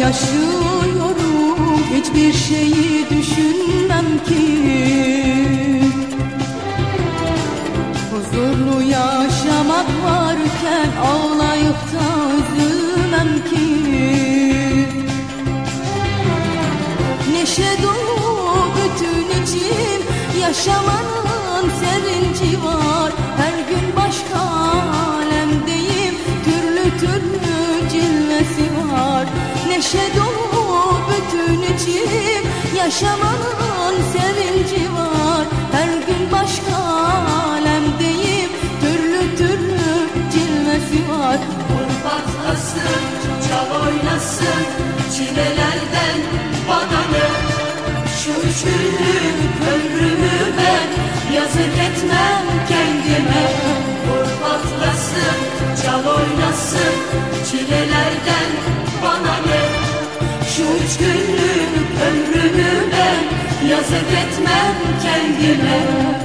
Yaşıyorum. Hiçbir şeyi düşünmem ki. Huzurlu yaşamak varken ağlayıp da cilvesi var. Neşe dolu bütün içim. Yaşamanın sevinci var. Her gün başka alemdeyim. Türlü türlü cilvesi var. Patlasın, çal oynasın. Çilelerden bana oynasın Çilelerden bana ne? Şu üç günlük ömrümü ben Yazık etmem kendime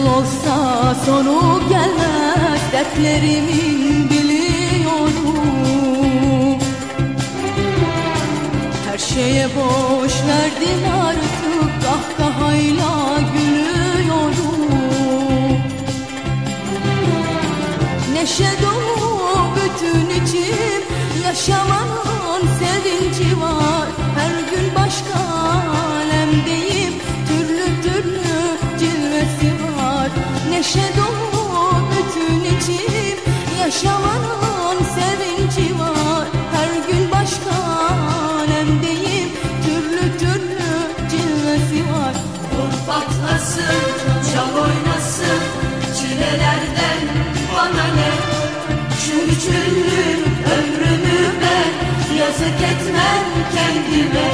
Nasıl olsa sonu gelmez dertlerimin biliyorum. Her şeye boş verdin artık kahkahayla gülüyorum. Neşe dolu bütün içim yaşamanın sevinci var. Her gün başka Yazık etmem kendime